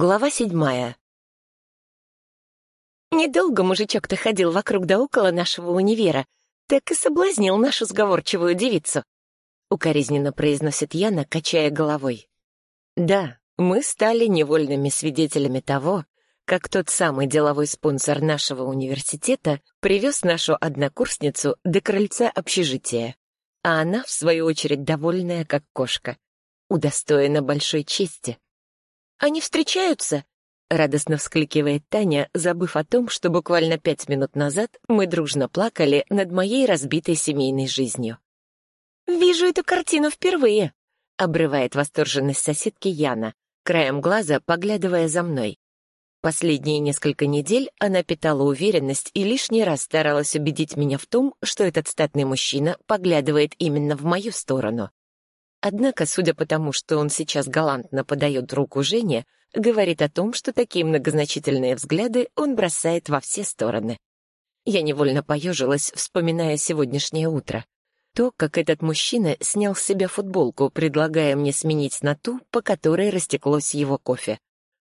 Глава седьмая. Недолго мужичок-то ходил вокруг да около нашего универа, так и соблазнил нашу сговорчивую девицу. Укоризненно произносит Яна, качая головой. Да, мы стали невольными свидетелями того, как тот самый деловой спонсор нашего университета привез нашу однокурсницу до крыльца общежития, а она, в свою очередь, довольная, как кошка, удостоена большой чести. «Они встречаются?» — радостно вскликивает Таня, забыв о том, что буквально пять минут назад мы дружно плакали над моей разбитой семейной жизнью. «Вижу эту картину впервые», — обрывает восторженность соседки Яна, краем глаза поглядывая за мной. Последние несколько недель она питала уверенность и лишний раз старалась убедить меня в том, что этот статный мужчина поглядывает именно в мою сторону. Однако, судя по тому, что он сейчас галантно подает руку Жене, говорит о том, что такие многозначительные взгляды он бросает во все стороны. Я невольно поежилась, вспоминая сегодняшнее утро. То, как этот мужчина снял с себя футболку, предлагая мне сменить на ту, по которой растеклось его кофе.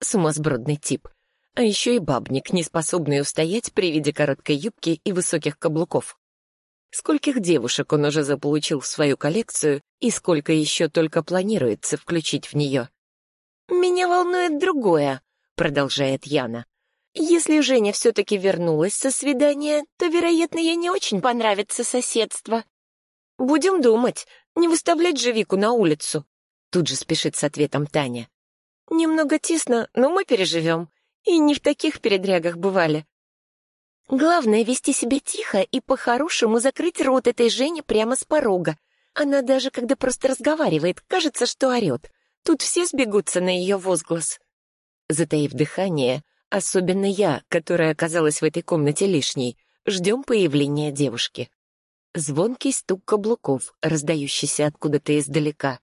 Сумасбродный тип. А еще и бабник, не способный устоять при виде короткой юбки и высоких каблуков. Скольких девушек он уже заполучил в свою коллекцию и сколько еще только планируется включить в нее. «Меня волнует другое», — продолжает Яна. «Если Женя все-таки вернулась со свидания, то, вероятно, ей не очень понравится соседство». «Будем думать, не выставлять же Вику на улицу», — тут же спешит с ответом Таня. «Немного тесно, но мы переживем. И не в таких передрягах бывали. Главное — вести себя тихо и по-хорошему закрыть рот этой Жене прямо с порога. Она даже, когда просто разговаривает, кажется, что орет. Тут все сбегутся на ее возглас. Затаив дыхание, особенно я, которая оказалась в этой комнате лишней, ждем появления девушки. Звонкий стук каблуков, раздающийся откуда-то издалека.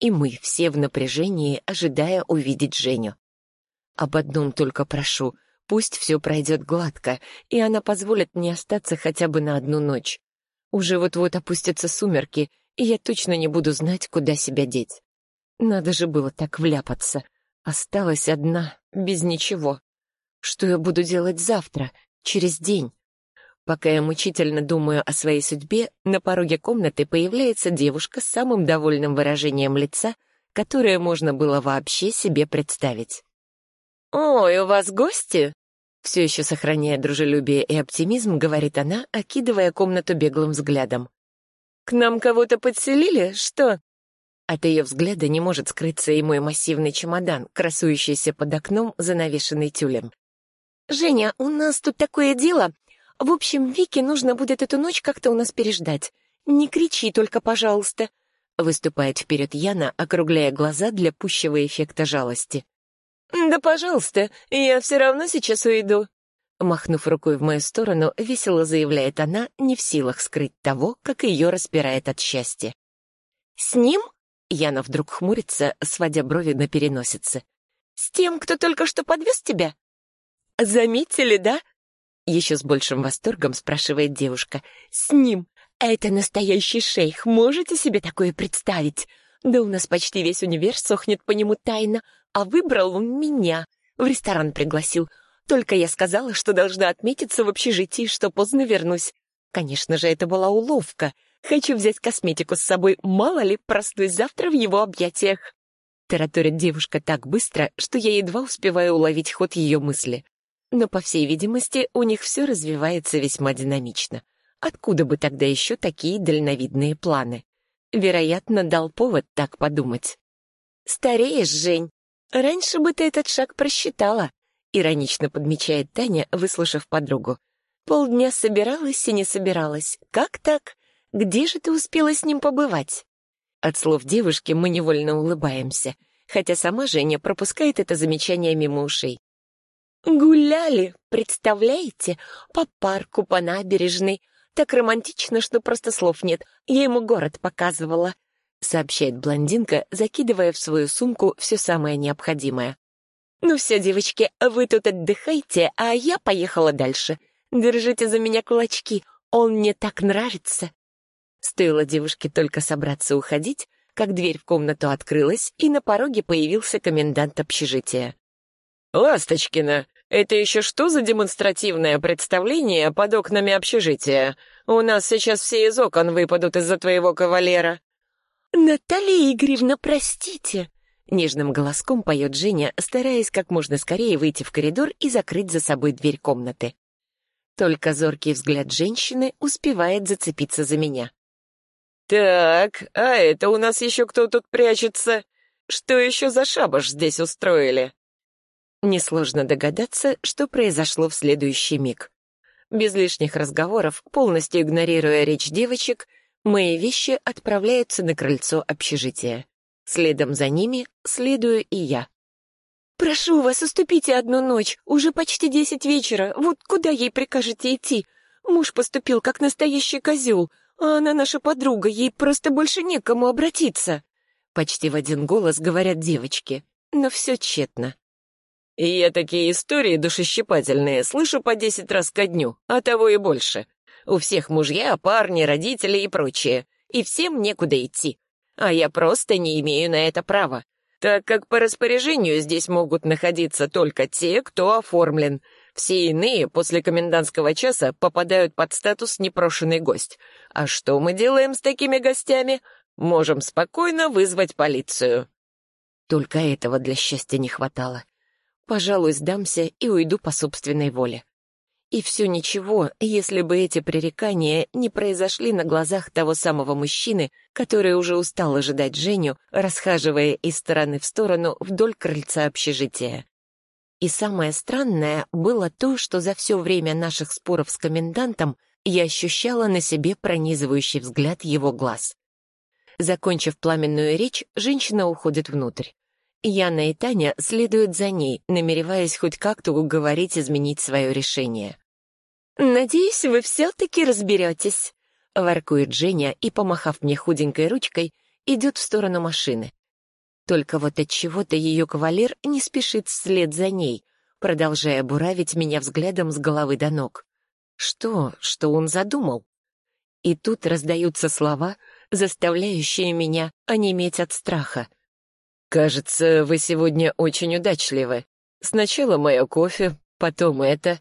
И мы все в напряжении, ожидая увидеть Женю. Об одном только прошу — Пусть все пройдет гладко, и она позволит мне остаться хотя бы на одну ночь. Уже вот-вот опустятся сумерки, и я точно не буду знать, куда себя деть. Надо же было так вляпаться. Осталась одна, без ничего. Что я буду делать завтра, через день? Пока я мучительно думаю о своей судьбе, на пороге комнаты появляется девушка с самым довольным выражением лица, которое можно было вообще себе представить. «Ой, у вас гости?» Все еще сохраняя дружелюбие и оптимизм, говорит она, окидывая комнату беглым взглядом. «К нам кого-то подселили? Что?» От ее взгляда не может скрыться и мой массивный чемодан, красующийся под окном, занавешенный тюлем. «Женя, у нас тут такое дело. В общем, Вике нужно будет эту ночь как-то у нас переждать. Не кричи только, пожалуйста», — выступает вперед Яна, округляя глаза для пущего эффекта жалости. «Да, пожалуйста, я все равно сейчас уйду». Махнув рукой в мою сторону, весело заявляет она, не в силах скрыть того, как ее распирает от счастья. «С ним?» — Яна вдруг хмурится, сводя брови на переносице. «С тем, кто только что подвез тебя?» «Заметили, да?» Еще с большим восторгом спрашивает девушка. «С ним! Это настоящий шейх, можете себе такое представить? Да у нас почти весь универ сохнет по нему тайно, а выбрал он меня. В ресторан пригласил. Только я сказала, что должна отметиться в общежитии, что поздно вернусь. Конечно же, это была уловка. Хочу взять косметику с собой, мало ли, проснусь завтра в его объятиях. Тараторит девушка так быстро, что я едва успеваю уловить ход ее мысли. Но, по всей видимости, у них все развивается весьма динамично. Откуда бы тогда еще такие дальновидные планы? Вероятно, дал повод так подумать. «Стареешь, Жень. Раньше бы ты этот шаг просчитала», — иронично подмечает Таня, выслушав подругу. «Полдня собиралась и не собиралась. Как так? Где же ты успела с ним побывать?» От слов девушки мы невольно улыбаемся, хотя сама Женя пропускает это замечание мимо ушей. «Гуляли, представляете? По парку, по набережной. Так романтично, что просто слов нет. Я ему город показывала», — сообщает блондинка, закидывая в свою сумку все самое необходимое. «Ну все, девочки, вы тут отдыхайте, а я поехала дальше. Держите за меня кулачки, он мне так нравится». Стоило девушке только собраться уходить, как дверь в комнату открылась, и на пороге появился комендант общежития. «Ласточкина, это еще что за демонстративное представление под окнами общежития? У нас сейчас все из окон выпадут из-за твоего кавалера». «Наталья Игоревна, простите!» Нежным голоском поет Женя, стараясь как можно скорее выйти в коридор и закрыть за собой дверь комнаты. Только зоркий взгляд женщины успевает зацепиться за меня. «Так, а это у нас еще кто тут прячется? Что еще за шабаш здесь устроили?» Несложно догадаться, что произошло в следующий миг. Без лишних разговоров, полностью игнорируя речь девочек, мои вещи отправляются на крыльцо общежития. Следом за ними следую и я. «Прошу вас, уступите одну ночь. Уже почти десять вечера. Вот куда ей прикажете идти? Муж поступил как настоящий козел, а она наша подруга, ей просто больше некому обратиться». Почти в один голос говорят девочки, но все тщетно. «Я такие истории душещипательные слышу по десять раз ко дню, а того и больше. У всех мужья, парни, родители и прочее, и всем некуда идти а я просто не имею на это права, так как по распоряжению здесь могут находиться только те, кто оформлен. Все иные после комендантского часа попадают под статус «непрошенный гость». А что мы делаем с такими гостями? Можем спокойно вызвать полицию. Только этого для счастья не хватало. Пожалуй, сдамся и уйду по собственной воле. И все ничего, если бы эти пререкания не произошли на глазах того самого мужчины, который уже устал ожидать Женю, расхаживая из стороны в сторону вдоль крыльца общежития. И самое странное было то, что за все время наших споров с комендантом я ощущала на себе пронизывающий взгляд его глаз. Закончив пламенную речь, женщина уходит внутрь. Яна и Таня следуют за ней, намереваясь хоть как-то уговорить изменить свое решение. «Надеюсь, вы все-таки разберетесь», — воркует Женя и, помахав мне худенькой ручкой, идет в сторону машины. Только вот от чего то ее кавалер не спешит вслед за ней, продолжая буравить меня взглядом с головы до ног. Что, что он задумал? И тут раздаются слова, заставляющие меня онеметь от страха. «Кажется, вы сегодня очень удачливы. Сначала мое кофе, потом это.